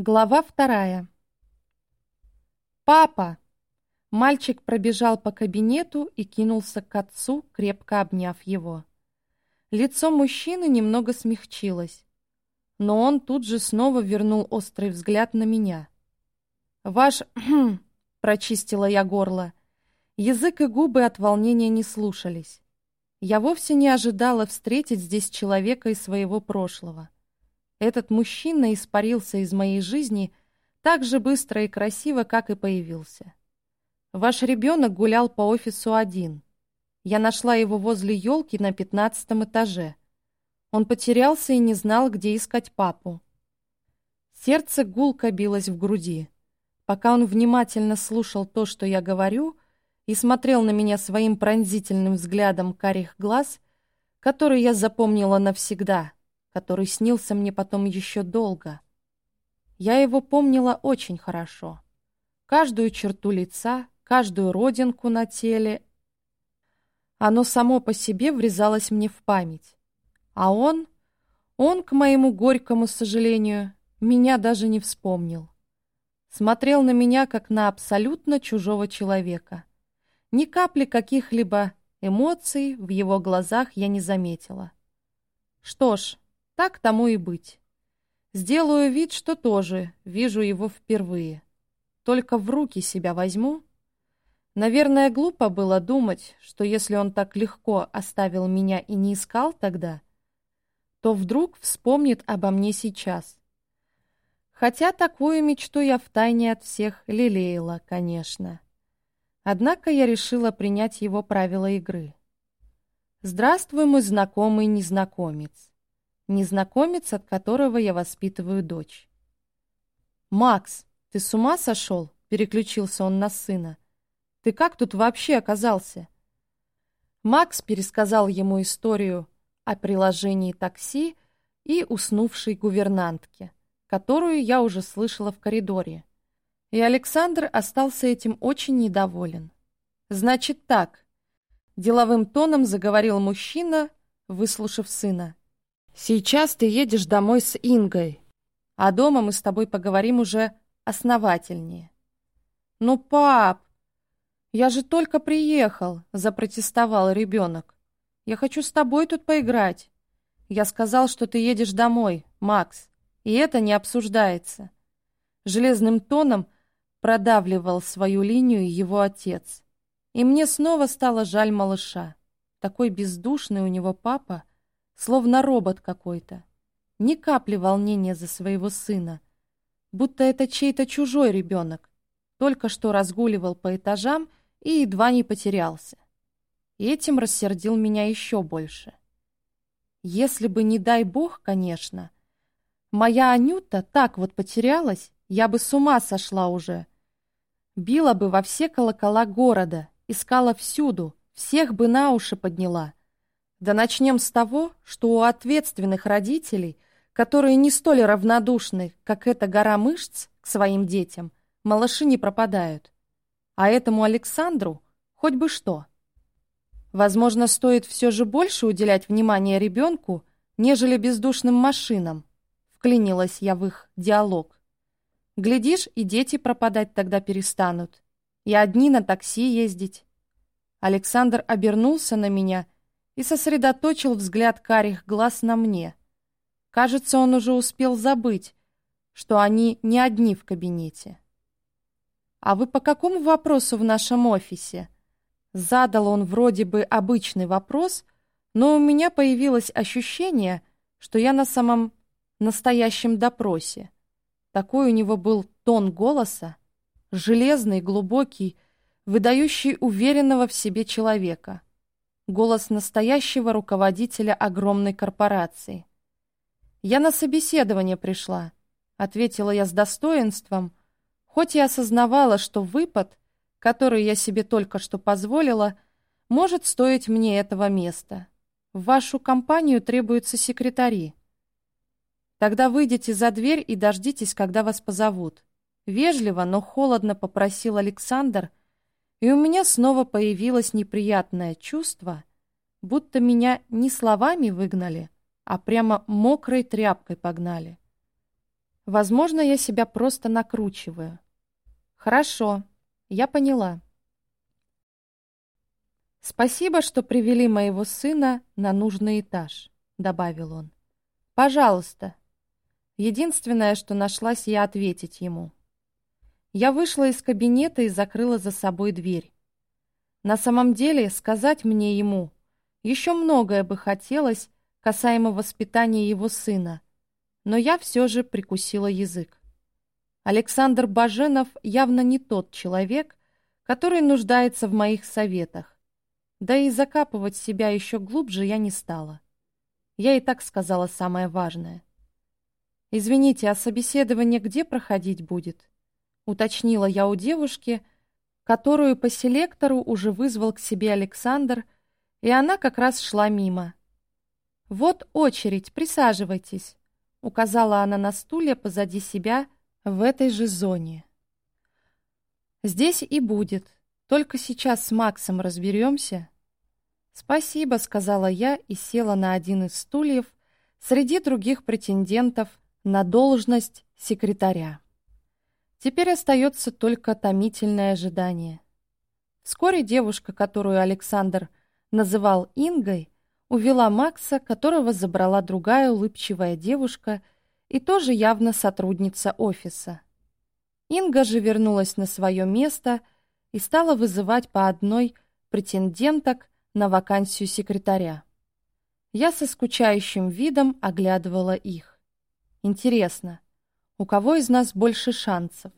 Глава вторая. «Папа!» Мальчик пробежал по кабинету и кинулся к отцу, крепко обняв его. Лицо мужчины немного смягчилось, но он тут же снова вернул острый взгляд на меня. «Ваш...» — прочистила я горло. Язык и губы от волнения не слушались. Я вовсе не ожидала встретить здесь человека из своего прошлого. Этот мужчина испарился из моей жизни так же быстро и красиво, как и появился. Ваш ребенок гулял по офису один. Я нашла его возле елки на пятнадцатом этаже. Он потерялся и не знал, где искать папу. Сердце гулко билось в груди. Пока он внимательно слушал то, что я говорю, и смотрел на меня своим пронзительным взглядом карих глаз, который я запомнила навсегда — который снился мне потом еще долго. Я его помнила очень хорошо. Каждую черту лица, каждую родинку на теле. Оно само по себе врезалось мне в память. А он, он, к моему горькому сожалению, меня даже не вспомнил. Смотрел на меня, как на абсолютно чужого человека. Ни капли каких-либо эмоций в его глазах я не заметила. Что ж, так тому и быть. Сделаю вид, что тоже вижу его впервые. Только в руки себя возьму. Наверное, глупо было думать, что если он так легко оставил меня и не искал тогда, то вдруг вспомнит обо мне сейчас. Хотя такую мечту я втайне от всех лелеяла, конечно. Однако я решила принять его правила игры. «Здравствуй, мой знакомый незнакомец незнакомец, от которого я воспитываю дочь. «Макс, ты с ума сошел?» — переключился он на сына. «Ты как тут вообще оказался?» Макс пересказал ему историю о приложении такси и уснувшей гувернантке, которую я уже слышала в коридоре. И Александр остался этим очень недоволен. «Значит так», — деловым тоном заговорил мужчина, выслушав сына. Сейчас ты едешь домой с Ингой, а дома мы с тобой поговорим уже основательнее. Ну, пап, я же только приехал, запротестовал ребенок. Я хочу с тобой тут поиграть. Я сказал, что ты едешь домой, Макс, и это не обсуждается. Железным тоном продавливал свою линию его отец. И мне снова стало жаль малыша. Такой бездушный у него папа — словно робот какой-то. Ни капли волнения за своего сына, будто это чей-то чужой ребенок, только что разгуливал по этажам и едва не потерялся. И этим рассердил меня еще больше. Если бы, не дай бог, конечно, моя Анюта так вот потерялась, я бы с ума сошла уже. Била бы во все колокола города, искала всюду, всех бы на уши подняла — да начнем с того, что у ответственных родителей, которые не столь равнодушны, как эта гора мышц к своим детям, малыши не пропадают. А этому Александру хоть бы что. Возможно, стоит все же больше уделять внимание ребенку, нежели бездушным машинам. Вклинилась я в их диалог. Глядишь, и дети пропадать тогда перестанут. И одни на такси ездить. Александр обернулся на меня и сосредоточил взгляд карих глаз на мне. Кажется, он уже успел забыть, что они не одни в кабинете. «А вы по какому вопросу в нашем офисе?» Задал он вроде бы обычный вопрос, но у меня появилось ощущение, что я на самом настоящем допросе. Такой у него был тон голоса, железный, глубокий, выдающий уверенного в себе человека голос настоящего руководителя огромной корпорации. «Я на собеседование пришла», — ответила я с достоинством, хоть и осознавала, что выпад, который я себе только что позволила, может стоить мне этого места. В вашу компанию требуются секретари. Тогда выйдите за дверь и дождитесь, когда вас позовут. Вежливо, но холодно попросил Александр, и у меня снова появилось неприятное чувство, будто меня не словами выгнали, а прямо мокрой тряпкой погнали. Возможно, я себя просто накручиваю. Хорошо, я поняла. Спасибо, что привели моего сына на нужный этаж, добавил он. Пожалуйста. Единственное, что нашлась я ответить ему. Я вышла из кабинета и закрыла за собой дверь. На самом деле, сказать мне ему еще многое бы хотелось касаемо воспитания его сына, но я все же прикусила язык. Александр Баженов явно не тот человек, который нуждается в моих советах. Да и закапывать себя еще глубже я не стала. Я и так сказала самое важное. «Извините, а собеседование где проходить будет?» Уточнила я у девушки, которую по селектору уже вызвал к себе Александр, и она как раз шла мимо. «Вот очередь, присаживайтесь», — указала она на стулья позади себя в этой же зоне. «Здесь и будет. Только сейчас с Максом разберемся». «Спасибо», — сказала я и села на один из стульев среди других претендентов на должность секретаря. Теперь остается только томительное ожидание. Вскоре девушка, которую Александр называл Ингой, увела Макса, которого забрала другая улыбчивая девушка и тоже явно сотрудница офиса. Инга же вернулась на свое место и стала вызывать по одной претенденток на вакансию секретаря. Я со скучающим видом оглядывала их. Интересно, у кого из нас больше шансов?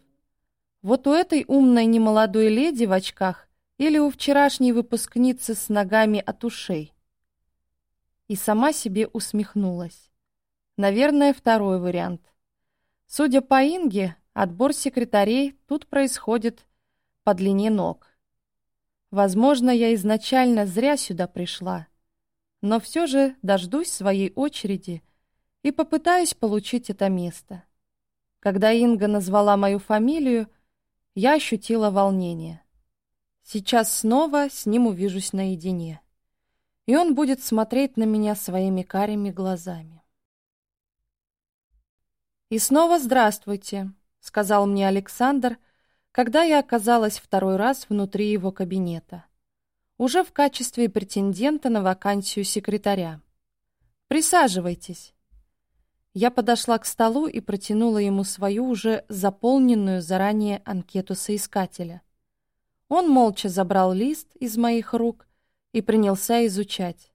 Вот у этой умной немолодой леди в очках или у вчерашней выпускницы с ногами от ушей? И сама себе усмехнулась. Наверное, второй вариант. Судя по Инге, отбор секретарей тут происходит по длине ног. Возможно, я изначально зря сюда пришла, но все же дождусь своей очереди и попытаюсь получить это место. Когда Инга назвала мою фамилию, я ощутила волнение. Сейчас снова с ним увижусь наедине, и он будет смотреть на меня своими карими глазами. «И снова здравствуйте», — сказал мне Александр, когда я оказалась второй раз внутри его кабинета, уже в качестве претендента на вакансию секретаря. «Присаживайтесь». Я подошла к столу и протянула ему свою уже заполненную заранее анкету соискателя. Он молча забрал лист из моих рук и принялся изучать.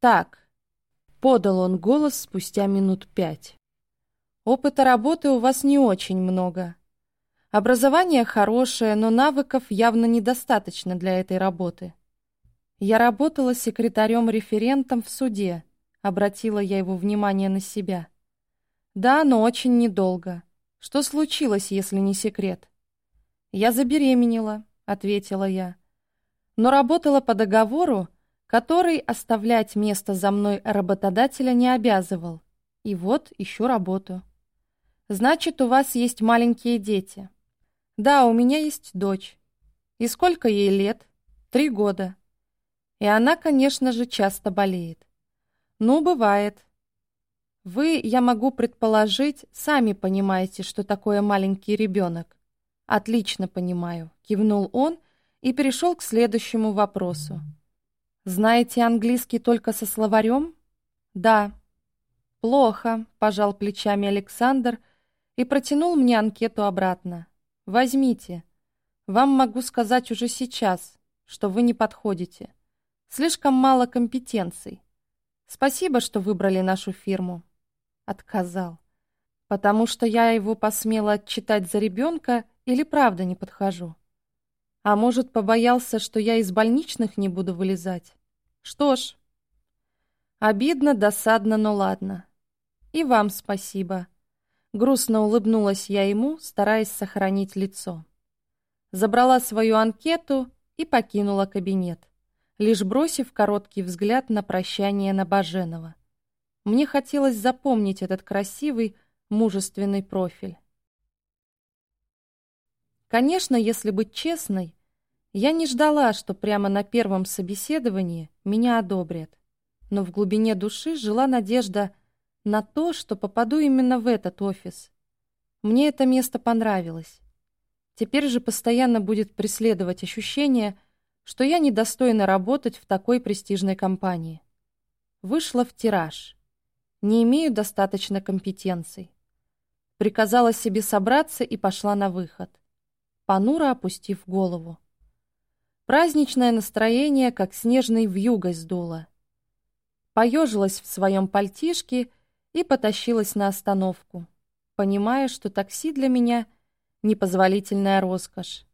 «Так», — подал он голос спустя минут пять. «Опыта работы у вас не очень много. Образование хорошее, но навыков явно недостаточно для этой работы. Я работала секретарем-референтом в суде, Обратила я его внимание на себя. Да, но очень недолго. Что случилось, если не секрет? Я забеременела, ответила я. Но работала по договору, который оставлять место за мной работодателя не обязывал. И вот ищу работу. Значит, у вас есть маленькие дети. Да, у меня есть дочь. И сколько ей лет? Три года. И она, конечно же, часто болеет. «Ну, бывает. Вы, я могу предположить, сами понимаете, что такое маленький ребенок». «Отлично понимаю», — кивнул он и перешел к следующему вопросу. «Знаете английский только со словарем?» «Да». «Плохо», — пожал плечами Александр и протянул мне анкету обратно. «Возьмите. Вам могу сказать уже сейчас, что вы не подходите. Слишком мало компетенций. Спасибо, что выбрали нашу фирму. Отказал. Потому что я его посмела отчитать за ребенка или правда не подхожу? А может, побоялся, что я из больничных не буду вылезать? Что ж, обидно, досадно, но ладно. И вам спасибо. Грустно улыбнулась я ему, стараясь сохранить лицо. Забрала свою анкету и покинула кабинет лишь бросив короткий взгляд на прощание на Баженова. Мне хотелось запомнить этот красивый, мужественный профиль. Конечно, если быть честной, я не ждала, что прямо на первом собеседовании меня одобрят. Но в глубине души жила надежда на то, что попаду именно в этот офис. Мне это место понравилось. Теперь же постоянно будет преследовать ощущение, что я недостойна работать в такой престижной компании. Вышла в тираж. Не имею достаточно компетенций. Приказала себе собраться и пошла на выход, понуро опустив голову. Праздничное настроение, как снежной вьюгой, сдуло. Поежилась в своем пальтишке и потащилась на остановку, понимая, что такси для меня — непозволительная роскошь.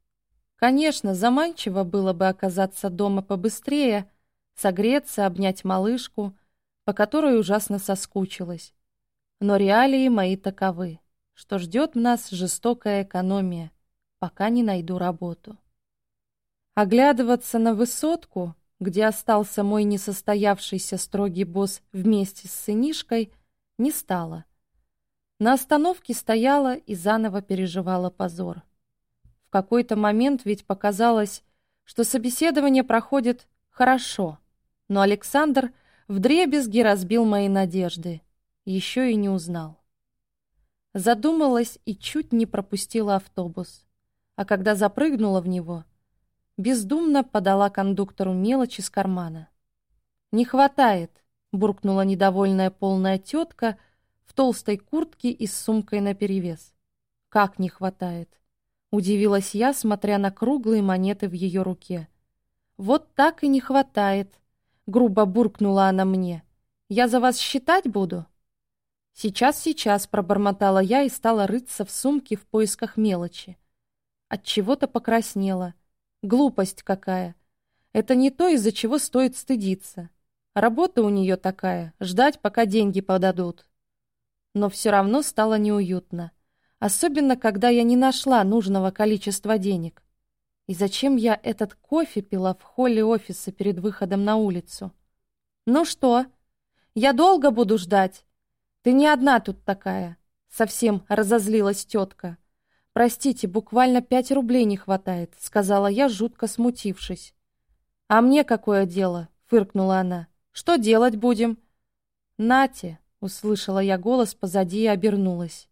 Конечно, заманчиво было бы оказаться дома побыстрее, согреться, обнять малышку, по которой ужасно соскучилась. Но реалии мои таковы, что ждет нас жестокая экономия, пока не найду работу. Оглядываться на высотку, где остался мой несостоявшийся строгий босс вместе с сынишкой, не стала. На остановке стояла и заново переживала позор. В какой-то момент ведь показалось, что собеседование проходит хорошо, но Александр вдребезги разбил мои надежды, еще и не узнал. Задумалась и чуть не пропустила автобус, а когда запрыгнула в него, бездумно подала кондуктору мелочь из кармана. «Не хватает», — буркнула недовольная полная тетка в толстой куртке и с сумкой наперевес. «Как не хватает?» — удивилась я, смотря на круглые монеты в ее руке. «Вот так и не хватает», — грубо буркнула она мне. «Я за вас считать буду?» «Сейчас, сейчас», — пробормотала я и стала рыться в сумке в поисках мелочи. От чего то покраснела. Глупость какая. Это не то, из-за чего стоит стыдиться. Работа у нее такая — ждать, пока деньги подадут. Но все равно стало неуютно. Особенно, когда я не нашла нужного количества денег. И зачем я этот кофе пила в холле офиса перед выходом на улицу? «Ну что? Я долго буду ждать? Ты не одна тут такая!» Совсем разозлилась тетка. «Простите, буквально пять рублей не хватает», — сказала я, жутко смутившись. «А мне какое дело?» — фыркнула она. «Что делать будем?» «Нате!» — услышала я голос позади и обернулась.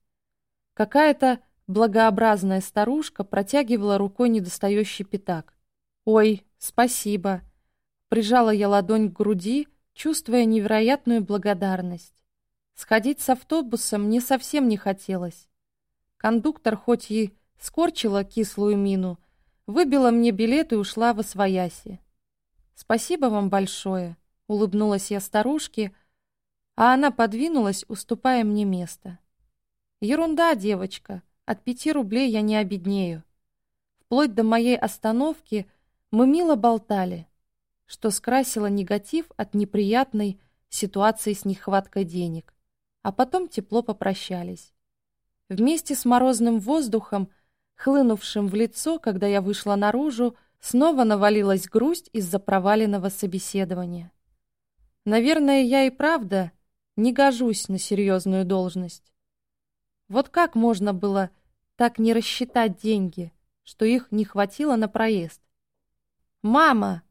Какая-то Благообразная старушка протягивала рукой недостающий пятак. «Ой, спасибо!» Прижала я ладонь к груди, чувствуя невероятную благодарность. Сходить с автобусом мне совсем не хотелось. Кондуктор хоть и скорчила кислую мину, выбила мне билет и ушла в освояси. «Спасибо вам большое», — улыбнулась я старушке, а она подвинулась, уступая мне место. «Ерунда, девочка», от пяти рублей я не обеднею. Вплоть до моей остановки мы мило болтали, что скрасило негатив от неприятной ситуации с нехваткой денег, а потом тепло попрощались. Вместе с морозным воздухом, хлынувшим в лицо, когда я вышла наружу, снова навалилась грусть из-за проваленного собеседования. Наверное, я и правда не гожусь на серьезную должность. Вот как можно было так не рассчитать деньги, что их не хватило на проезд? «Мама!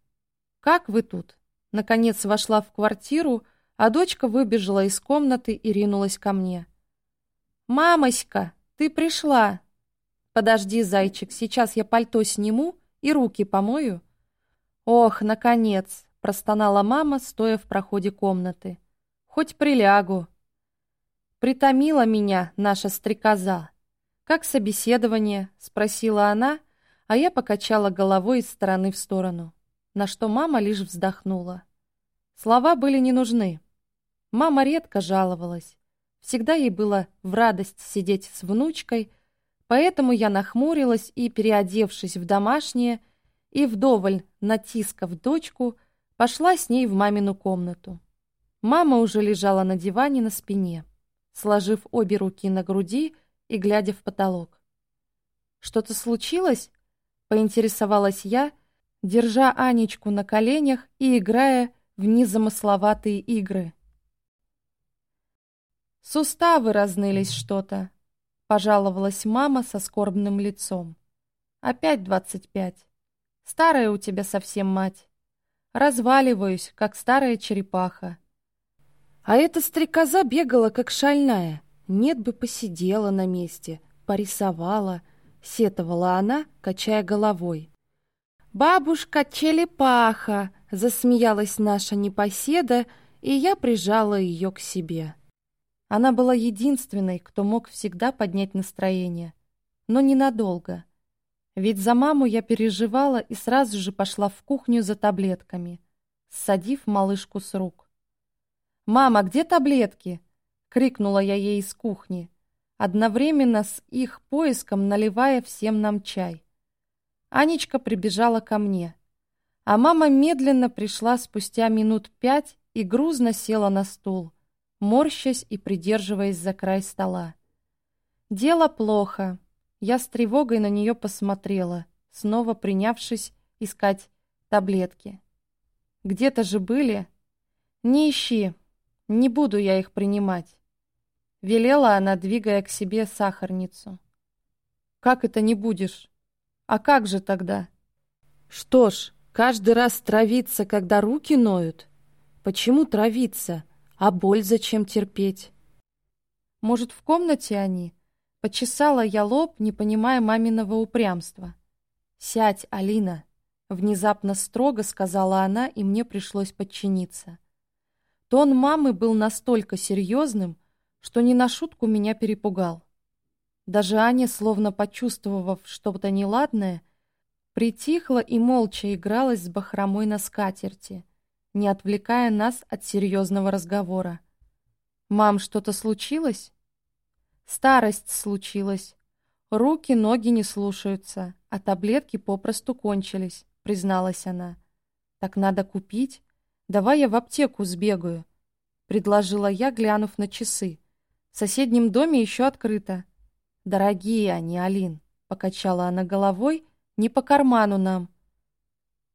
Как вы тут?» Наконец вошла в квартиру, а дочка выбежала из комнаты и ринулась ко мне. «Мамоська, ты пришла!» «Подожди, зайчик, сейчас я пальто сниму и руки помою». «Ох, наконец!» — простонала мама, стоя в проходе комнаты. «Хоть прилягу». Притомила меня наша стрекоза. «Как собеседование?» — спросила она, а я покачала головой из стороны в сторону, на что мама лишь вздохнула. Слова были не нужны. Мама редко жаловалась. Всегда ей было в радость сидеть с внучкой, поэтому я нахмурилась и, переодевшись в домашнее и вдоволь натискав дочку, пошла с ней в мамину комнату. Мама уже лежала на диване на спине сложив обе руки на груди и глядя в потолок. «Что-то случилось?» — поинтересовалась я, держа Анечку на коленях и играя в незамысловатые игры. «Суставы разнылись что-то», — пожаловалась мама со скорбным лицом. «Опять двадцать пять. Старая у тебя совсем мать. Разваливаюсь, как старая черепаха. А эта стрекоза бегала, как шальная. Нет бы посидела на месте, порисовала, сетовала она, качая головой. «Бабушка Челепаха!» — засмеялась наша непоседа, и я прижала ее к себе. Она была единственной, кто мог всегда поднять настроение, но ненадолго. Ведь за маму я переживала и сразу же пошла в кухню за таблетками, ссадив малышку с рук. «Мама, где таблетки?» — крикнула я ей из кухни, одновременно с их поиском наливая всем нам чай. Анечка прибежала ко мне, а мама медленно пришла спустя минут пять и грузно села на стул, морщась и придерживаясь за край стола. «Дело плохо», я с тревогой на нее посмотрела, снова принявшись искать таблетки. Где-то же были. Не ищи, не буду я их принимать. Велела она, двигая к себе сахарницу. Как это не будешь? А как же тогда? Что ж, каждый раз травиться, когда руки ноют? Почему травиться? А боль зачем терпеть? Может, в комнате они? Почесала я лоб, не понимая маминого упрямства. «Сядь, Алина!» — внезапно строго сказала она, и мне пришлось подчиниться. Тон мамы был настолько серьезным, что не на шутку меня перепугал. Даже Аня, словно почувствовав что-то неладное, притихла и молча игралась с бахромой на скатерти, не отвлекая нас от серьезного разговора. «Мам, что-то случилось?» Старость случилась. Руки, ноги не слушаются, а таблетки попросту кончились, призналась она. Так надо купить. Давай я в аптеку сбегаю, предложила я, глянув на часы. В соседнем доме еще открыто. Дорогие они, Алин, покачала она головой, не по карману нам.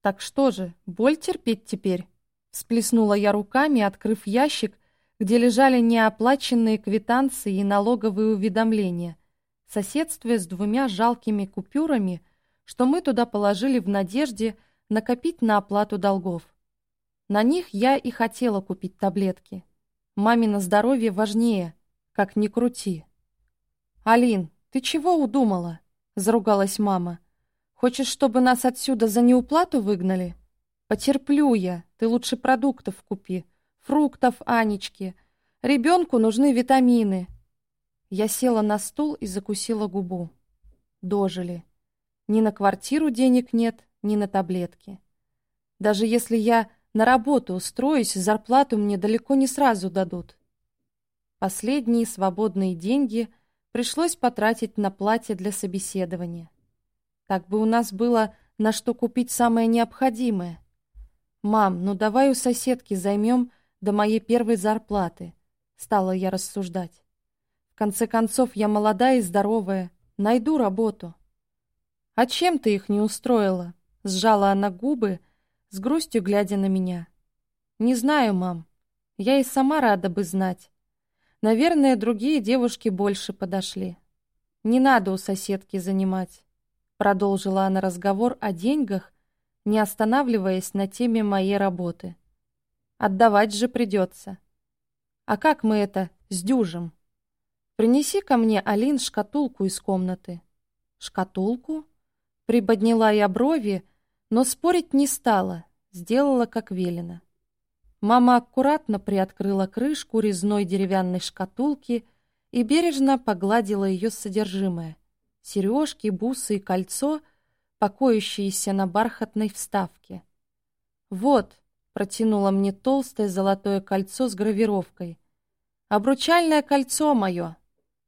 Так что же, боль терпеть теперь? Всплеснула я руками, открыв ящик где лежали неоплаченные квитанции и налоговые уведомления, соседствуя с двумя жалкими купюрами, что мы туда положили в надежде накопить на оплату долгов. На них я и хотела купить таблетки. Мамино здоровье важнее, как ни крути. «Алин, ты чего удумала?» — заругалась мама. «Хочешь, чтобы нас отсюда за неуплату выгнали?» «Потерплю я, ты лучше продуктов купи», фруктов Анечке. Ребенку нужны витамины. Я села на стул и закусила губу. Дожили. Ни на квартиру денег нет, ни на таблетки. Даже если я на работу устроюсь, зарплату мне далеко не сразу дадут. Последние свободные деньги пришлось потратить на платье для собеседования. Так бы у нас было на что купить самое необходимое. «Мам, ну давай у соседки займем до моей первой зарплаты, стала я рассуждать. В конце концов, я молодая и здоровая, найду работу. А чем ты их не устроила? Сжала она губы, с грустью глядя на меня. Не знаю, мам. Я и сама рада бы знать. Наверное, другие девушки больше подошли. Не надо у соседки занимать. Продолжила она разговор о деньгах, не останавливаясь на теме моей работы. Отдавать же придется. А как мы это сдюжим? Принеси ко мне, Алин, шкатулку из комнаты. Шкатулку? Приподняла я брови, но спорить не стала, сделала как велено. Мама аккуратно приоткрыла крышку резной деревянной шкатулки и бережно погладила ее содержимое. Сережки, бусы и кольцо, покоящиеся на бархатной вставке. «Вот», протянула мне толстое золотое кольцо с гравировкой. «Обручальное кольцо мое!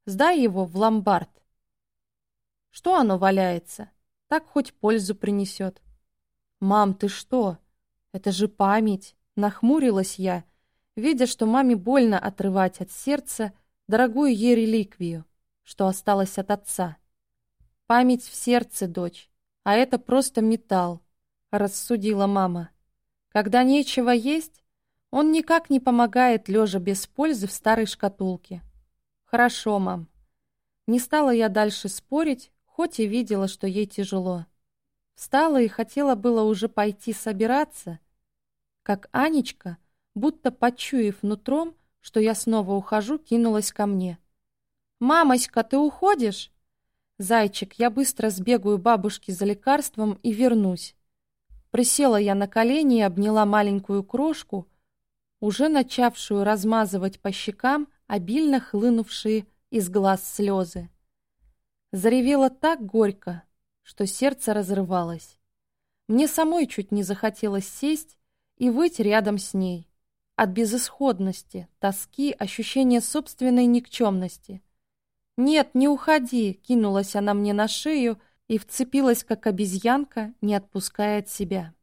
Сдай его в ломбард!» «Что оно валяется? Так хоть пользу принесет!» «Мам, ты что? Это же память!» Нахмурилась я, видя, что маме больно отрывать от сердца дорогую ей реликвию, что осталось от отца. «Память в сердце, дочь, а это просто металл», — рассудила мама. Когда нечего есть, он никак не помогает, лежа без пользы в старой шкатулке. Хорошо, мам. Не стала я дальше спорить, хоть и видела, что ей тяжело. Встала и хотела было уже пойти собираться, как Анечка, будто почуяв нутром, что я снова ухожу, кинулась ко мне. «Мамоська, ты уходишь?» «Зайчик, я быстро сбегаю бабушке за лекарством и вернусь». Присела я на колени и обняла маленькую крошку, уже начавшую размазывать по щекам обильно хлынувшие из глаз слезы. Заревела так горько, что сердце разрывалось. Мне самой чуть не захотелось сесть и выть рядом с ней. От безысходности, тоски, ощущения собственной никчемности. «Нет, не уходи!» — кинулась она мне на шею и вцепилась, как обезьянка, не отпуская от себя.